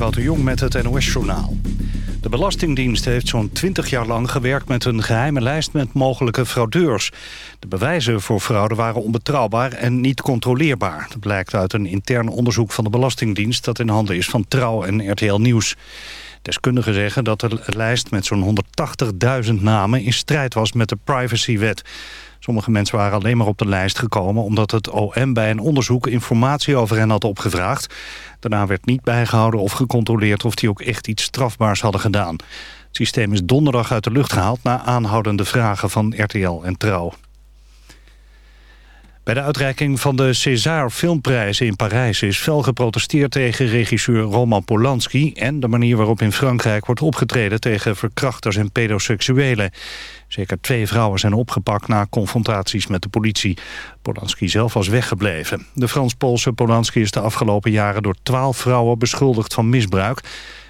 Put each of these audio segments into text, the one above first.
Ewout de Jong met het NOS-journaal. De Belastingdienst heeft zo'n 20 jaar lang gewerkt met een geheime lijst met mogelijke fraudeurs. De bewijzen voor fraude waren onbetrouwbaar en niet controleerbaar. Dat blijkt uit een intern onderzoek van de Belastingdienst dat in handen is van Trouw en RTL Nieuws. Deskundigen zeggen dat de lijst met zo'n 180.000 namen in strijd was met de privacywet. Sommige mensen waren alleen maar op de lijst gekomen... omdat het OM bij een onderzoek informatie over hen had opgevraagd. Daarna werd niet bijgehouden of gecontroleerd... of die ook echt iets strafbaars hadden gedaan. Het systeem is donderdag uit de lucht gehaald... na aanhoudende vragen van RTL en Trouw. Bij de uitreiking van de César Filmprijzen in Parijs is fel geprotesteerd tegen regisseur Roman Polanski en de manier waarop in Frankrijk wordt opgetreden tegen verkrachters en pedoseksuelen. Zeker twee vrouwen zijn opgepakt na confrontaties met de politie. Polanski zelf was weggebleven. De Frans-Poolse Polanski is de afgelopen jaren door twaalf vrouwen beschuldigd van misbruik.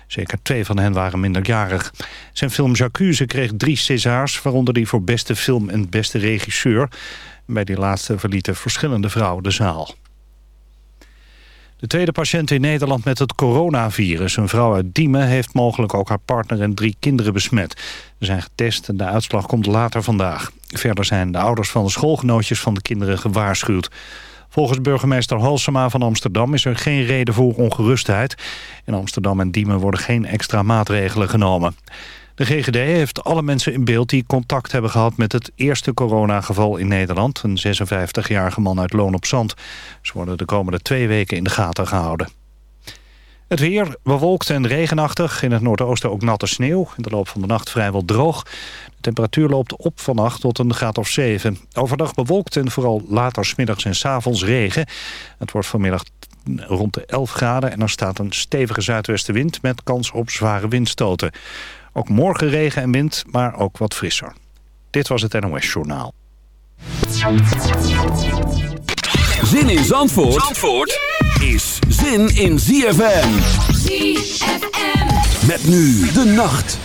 Zeker twee van hen waren minderjarig. Zijn film J'accuse kreeg drie Césars, waaronder die voor beste film en beste regisseur. Bij die laatste verlieten verschillende vrouwen de zaal. De tweede patiënt in Nederland met het coronavirus, een vrouw uit Diemen... heeft mogelijk ook haar partner en drie kinderen besmet. Ze zijn getest en de uitslag komt later vandaag. Verder zijn de ouders van de schoolgenootjes van de kinderen gewaarschuwd. Volgens burgemeester Halsema van Amsterdam is er geen reden voor ongerustheid. In Amsterdam en Diemen worden geen extra maatregelen genomen. De GGD heeft alle mensen in beeld die contact hebben gehad met het eerste coronageval in Nederland. Een 56-jarige man uit Loon op Zand. Ze worden de komende twee weken in de gaten gehouden. Het weer bewolkt en regenachtig. In het noordoosten ook natte sneeuw. In de loop van de nacht vrijwel droog. De temperatuur loopt op vannacht tot een graad of 7. Overdag bewolkt en vooral later smiddags en s avonds regen. Het wordt vanmiddag rond de 11 graden en er staat een stevige zuidwestenwind... met kans op zware windstoten. Ook morgen regen en wind, maar ook wat frisser. Dit was het NOS Journaal. Zin in Zandvoort, Zandvoort is zin in ZFM. ZFM. Met nu de nacht.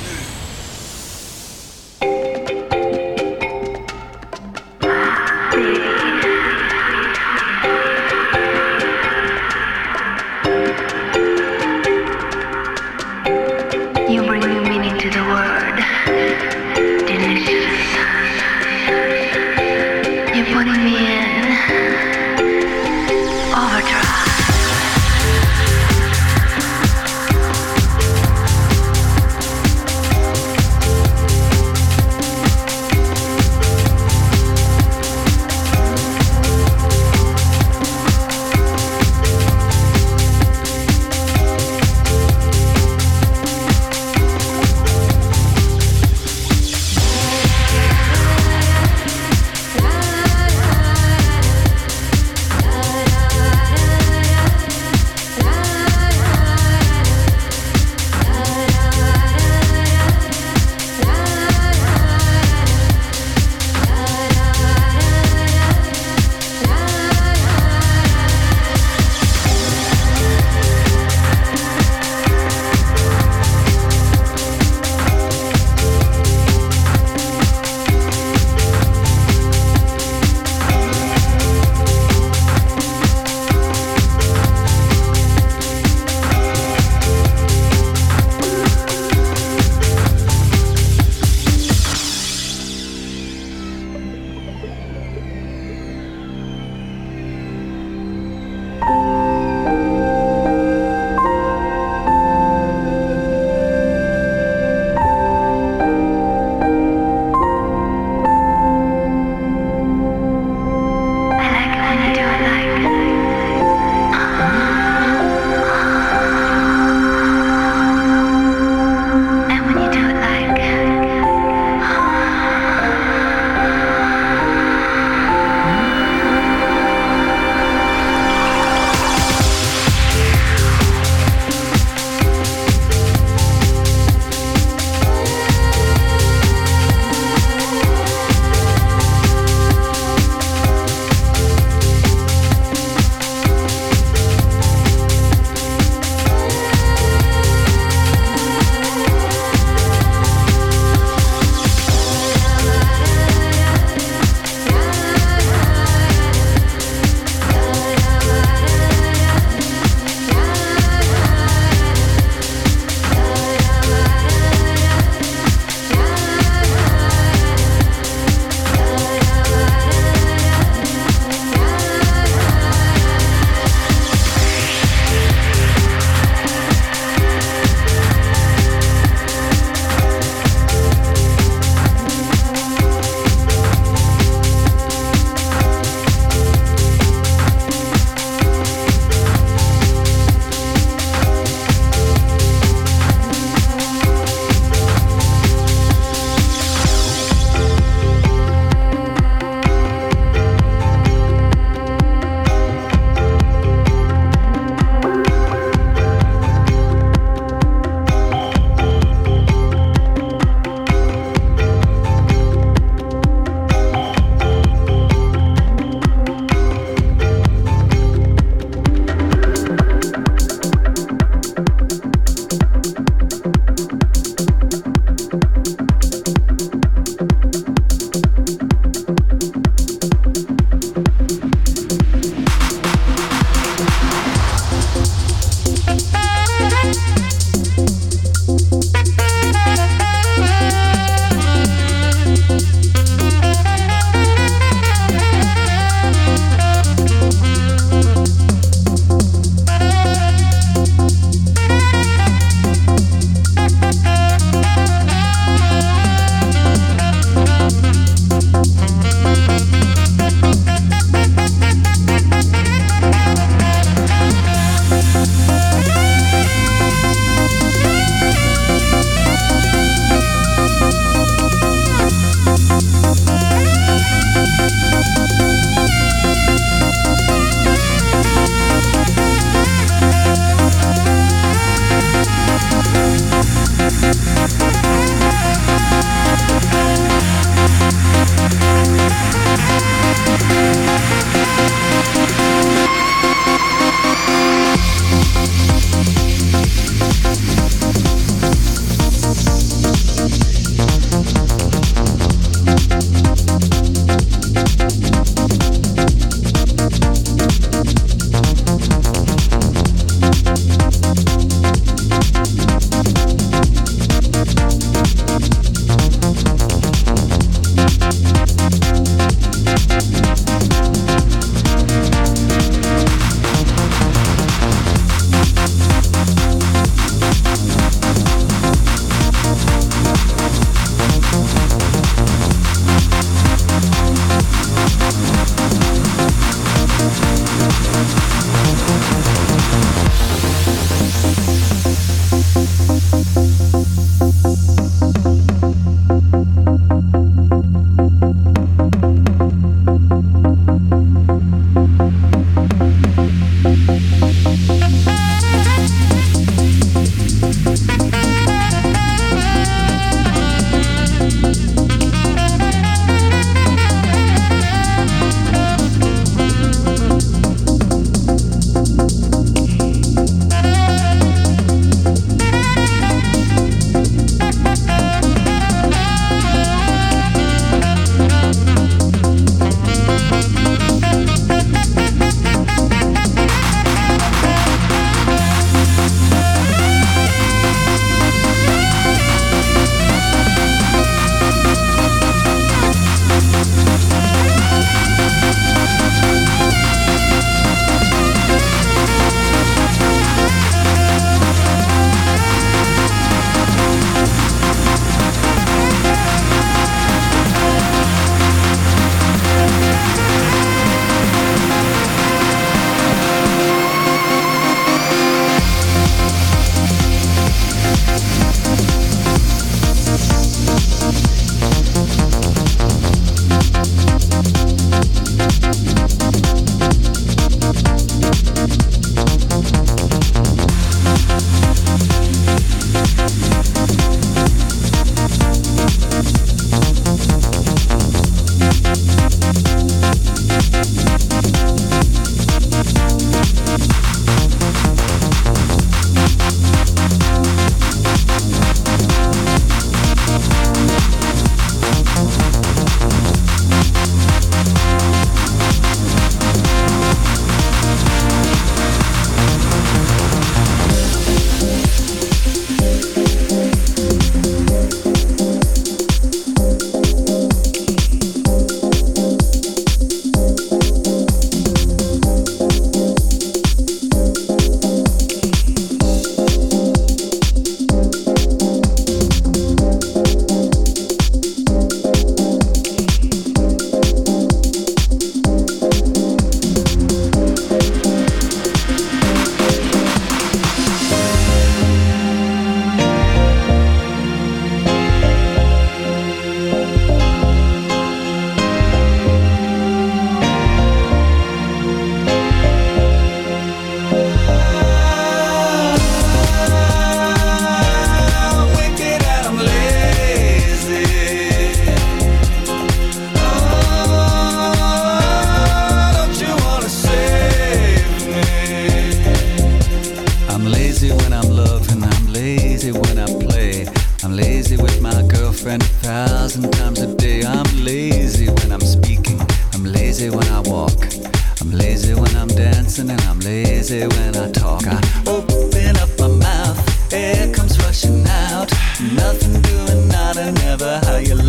அயல்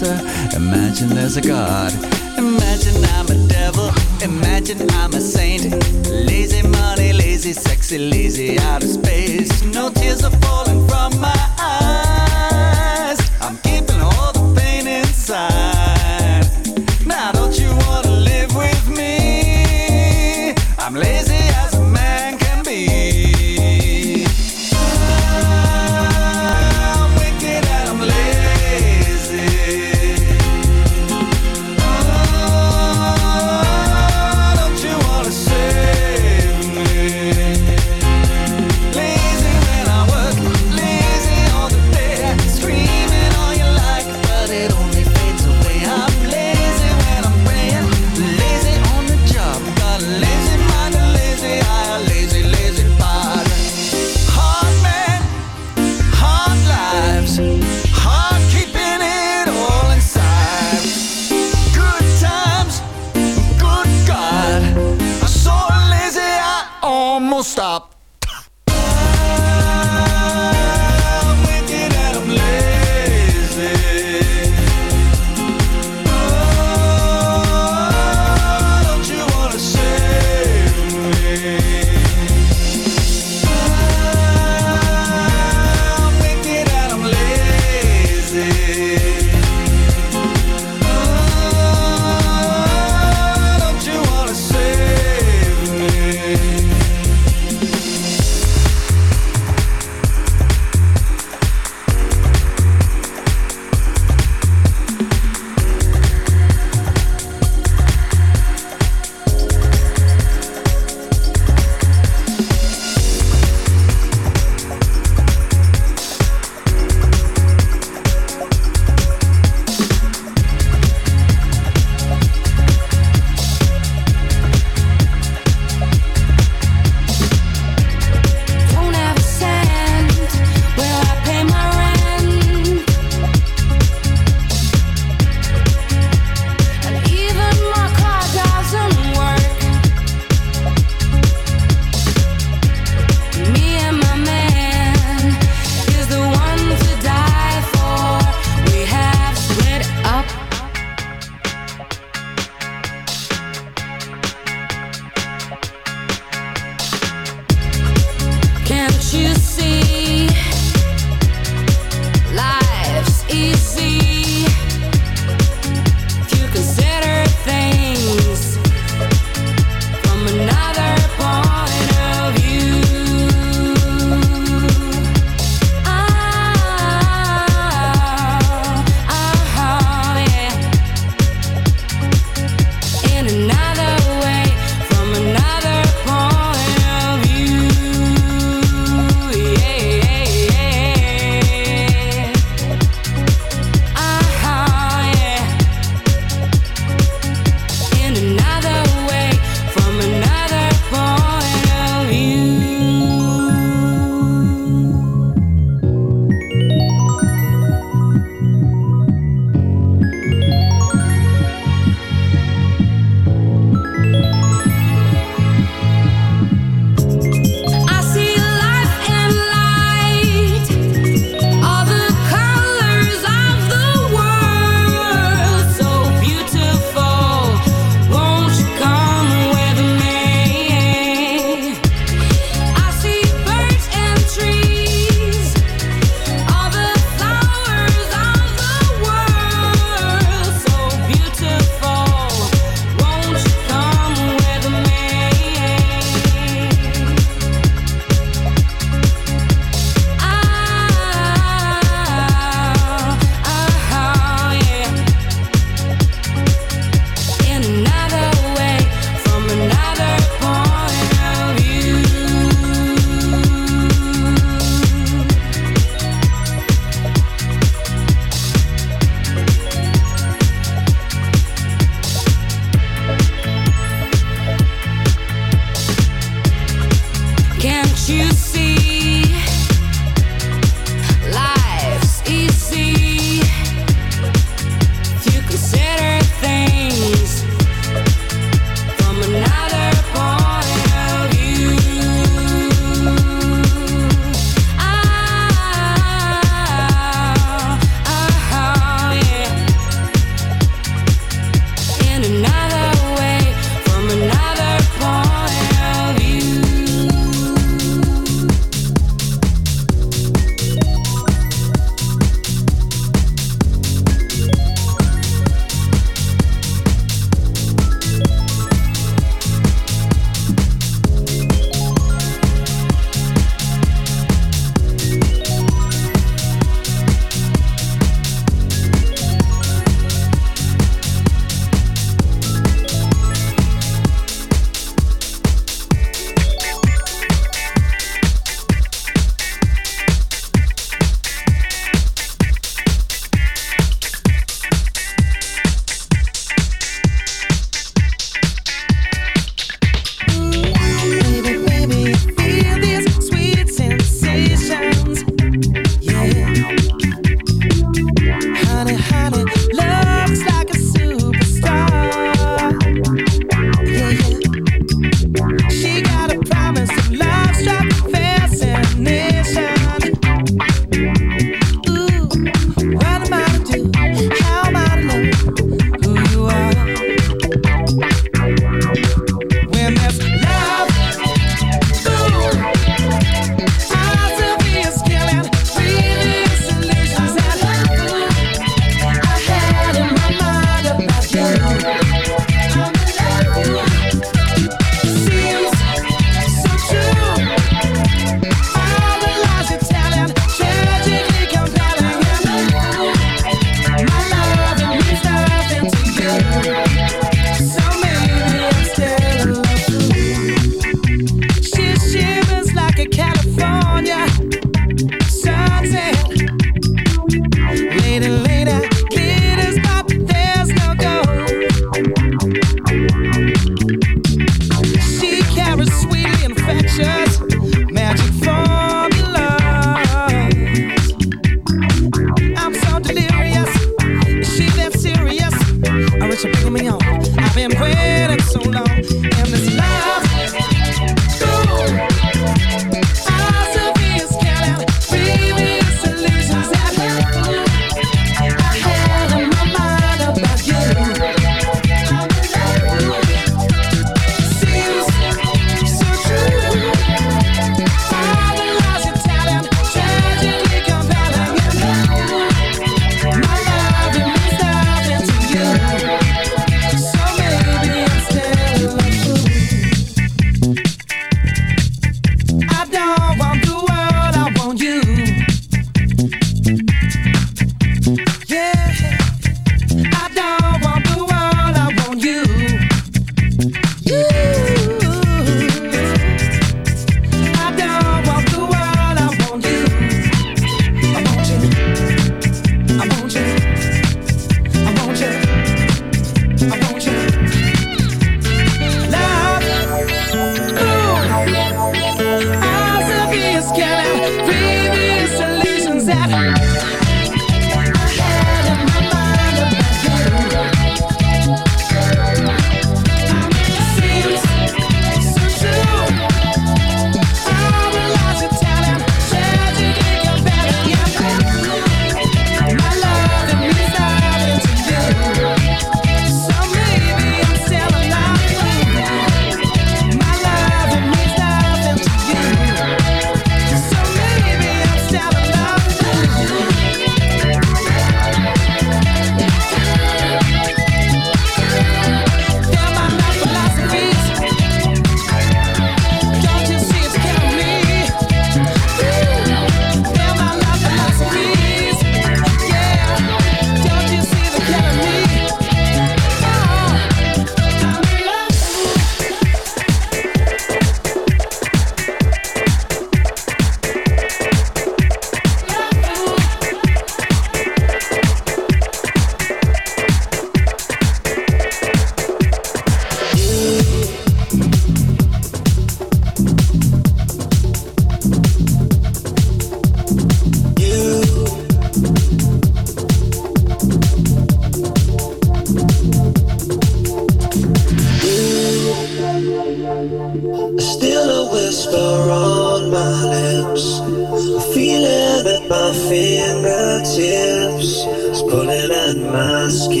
without you.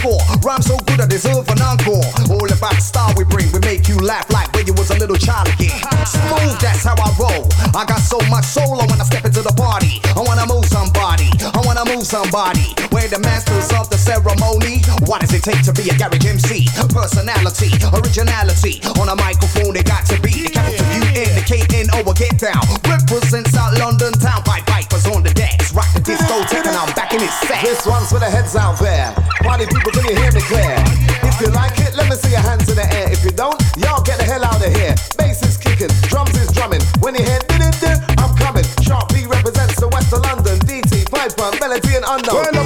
Score. Rhyme so good I deserve an encore. All about the style we bring, we make you laugh like when you was a little child again. Smooth, that's how I roll. I got so much soul when I step into the party. I wanna move somebody, I wanna move somebody. We're the masters of the ceremony. What does it take to be a garage MC? Personality, originality. On a microphone, it got to be the capital U N, the K N O, get down. Represents out London town. Pied Piper's on the decks. Rock the disco, and I'm back in his set. This one's for the heads out there. Party people, can you hear me clear? If you like it, let me see your hands in the air. If you don't, y'all get the hell out of here. Bass is kicking, drums is drumming. When you hear I'm coming. Sharky P represents the west of London. DT, Piper, Melody and Unknown.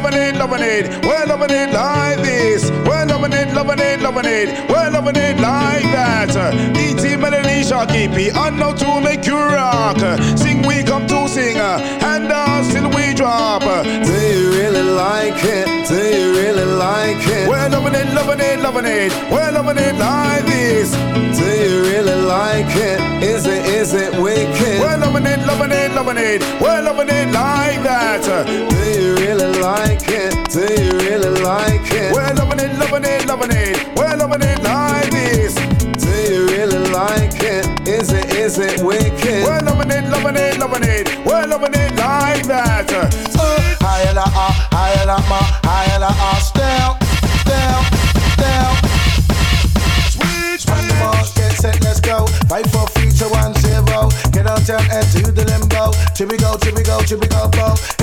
Loving it, loving it. We're loving it like this. We're loving it, loving it, loving it. We're loving it like that. DT, Melody, Sharky P, Unknown to make you rock. Sing, we come to sing. And dance till we drop. Do you really like it? Do you really like it? We're loving it, loving it, loving it. We're loving it like this. Do you really like it? Is it, is it wicked? We're loving it, loving it, loving it. We're loving it like that. Do you really like it? Do you really like it? We're loving it, loving it, loving it. We're loving it like this. Do you really like it? Is it, is it wicked? We're loving it, loving it, loving it. We're loving it like that. Uh, higher la ah, higher la ma, higher la ah, down, down, down. Switch, the mark, get set, let's go. Fight for future one zero. Get on down and to the limbo. Chippy go, chippy go, chippy go, bo.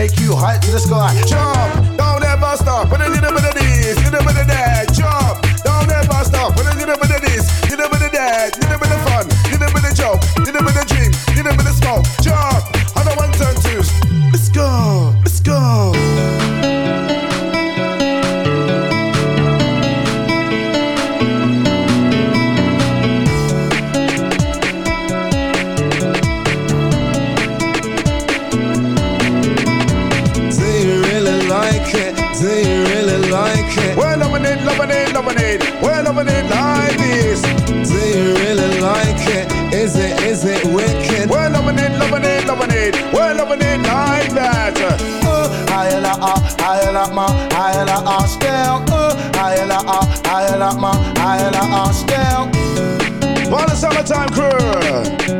Make you high to the sky. Jump, don't ever stop. Get a bit of this, a bit of that. Higher la ma, higher la ah, still. For the summertime crew.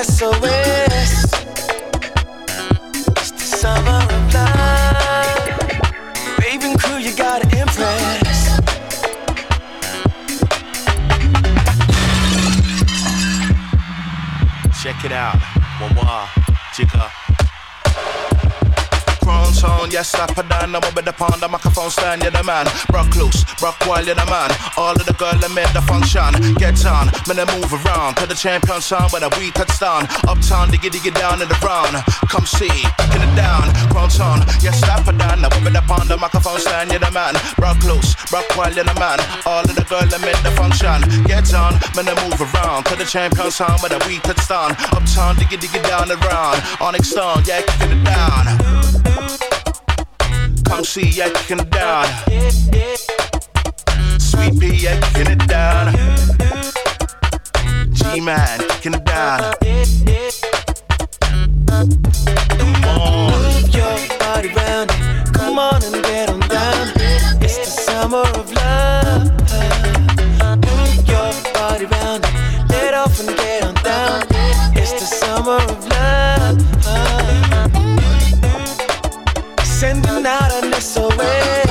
SOS. It's the summer of love. Raving crew, you gotta impress. Check it out. Wawa, chica. Crown sound, yes, I put down. I'm with the pound, the microphone stand, you're the man. Rock loose, rock while you're the man. All of the girl that made the function. Get on, man, I move around to the champion sound where the we touch down. Uptown, diggy diggy down in the round. Come see, picking it down. Crown sound, yes, I put down. I'm with the pound, the microphone stand, you're the man. Rock loose, rock while you're the man. All of the girl that made the function. Get on, man, I move around to the champion sound where the we touch down. Uptown, diggy diggy down the round. Onyx Stone, yeah, kicking it down. Kicking it down. Sweet pea, kicking it down. G-Man, kicking it down. Come on. Move your body round. Come on and get on down. It's the summer of out an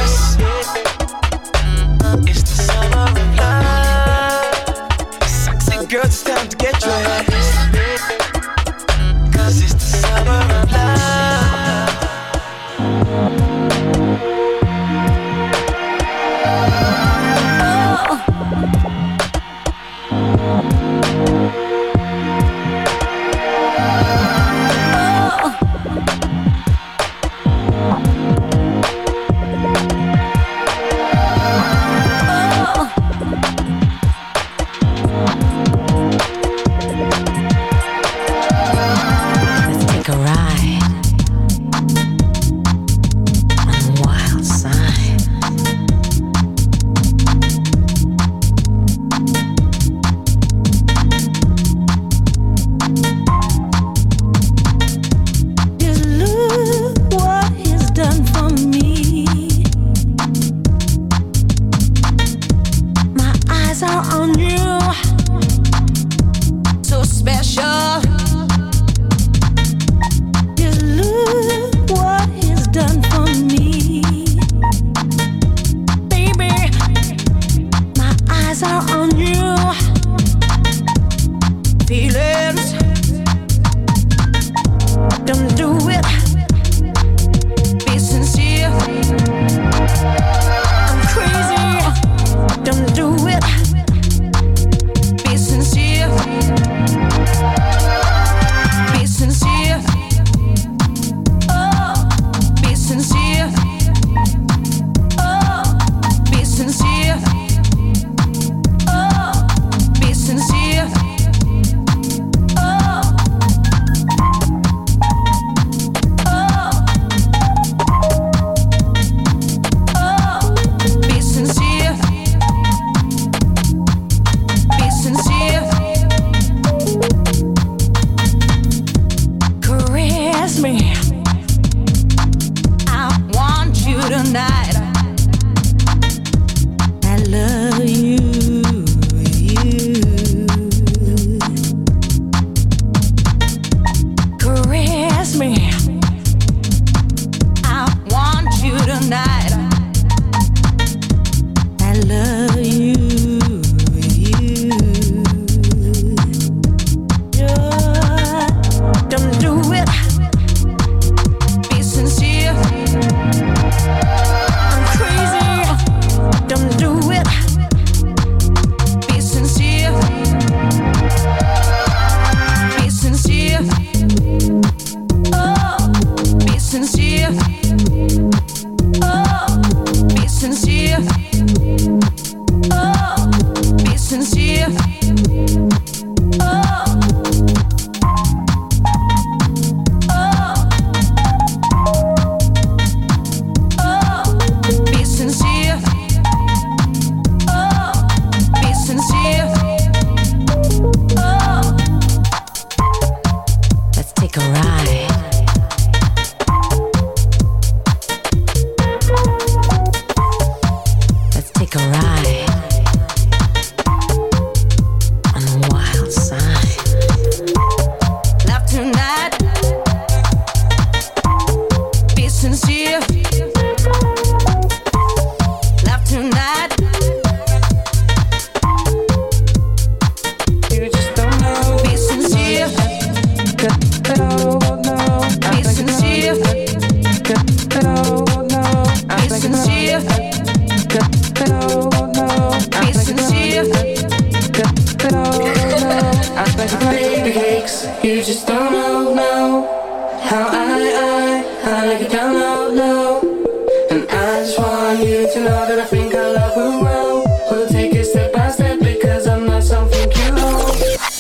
I need to know that I think I love her well. We'll take it step by step because I'm not something you know.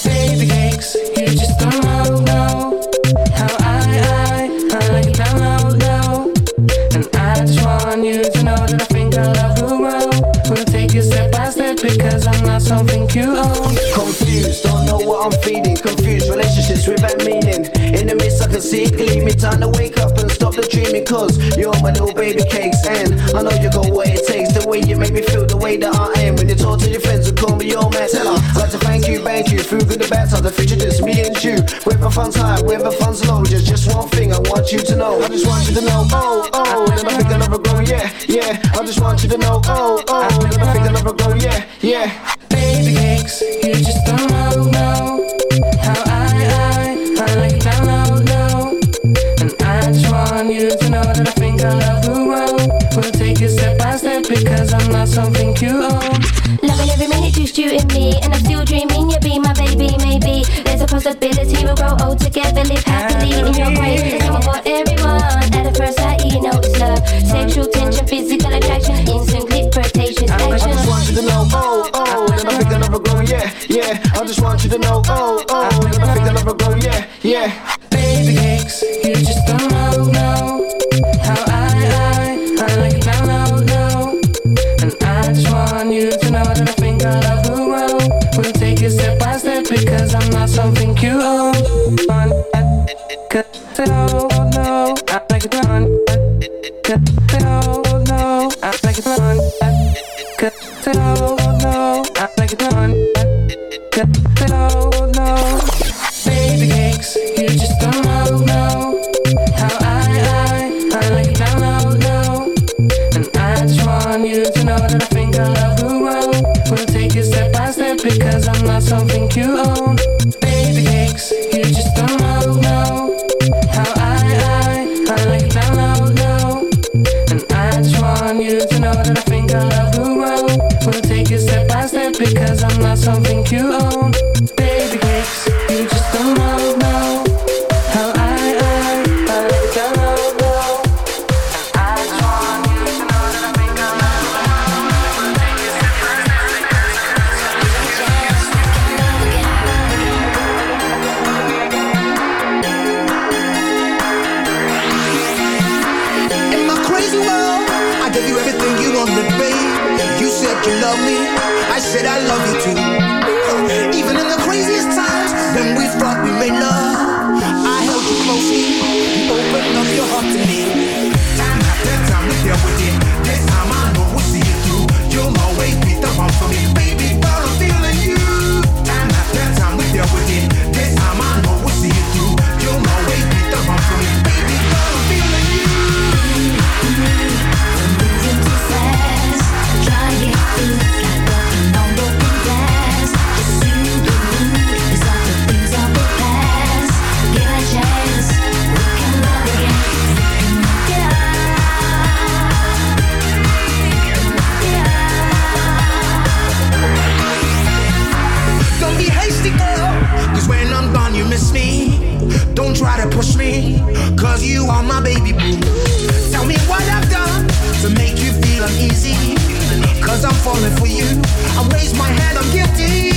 Baby cakes, you just don't know, know how I, I, I like it now, now, now. And I just want you to know that I think I love her well. We'll take it step by step because I'm not something you own. Confused, don't know what I'm feeling. Confused relationships without meaning. In the midst, I can see. Time to wake up and stop the dreaming, cause you're my little baby cakes. And I know you got what it takes, the way you make me feel, the way that I am. When you talk to your friends and call me your man, tell I'd like to thank you, thank you. Through good and bad times, the future just me and you. Whether fun's high, whether a low, there's just one thing I want you to know. I just want you to know, oh, oh, that I think I'll never grow, yeah, yeah. I just want you to know, oh, oh, that I think I'll never grow, yeah, yeah. Sexual tension, physical attraction, instant flirtation. I, I just want you to know, oh, oh, that I think never grow, yeah, yeah. I just want you to know, oh, oh, that I think never grow, yeah, yeah. falling for you. I raise my hand, I'm guilty.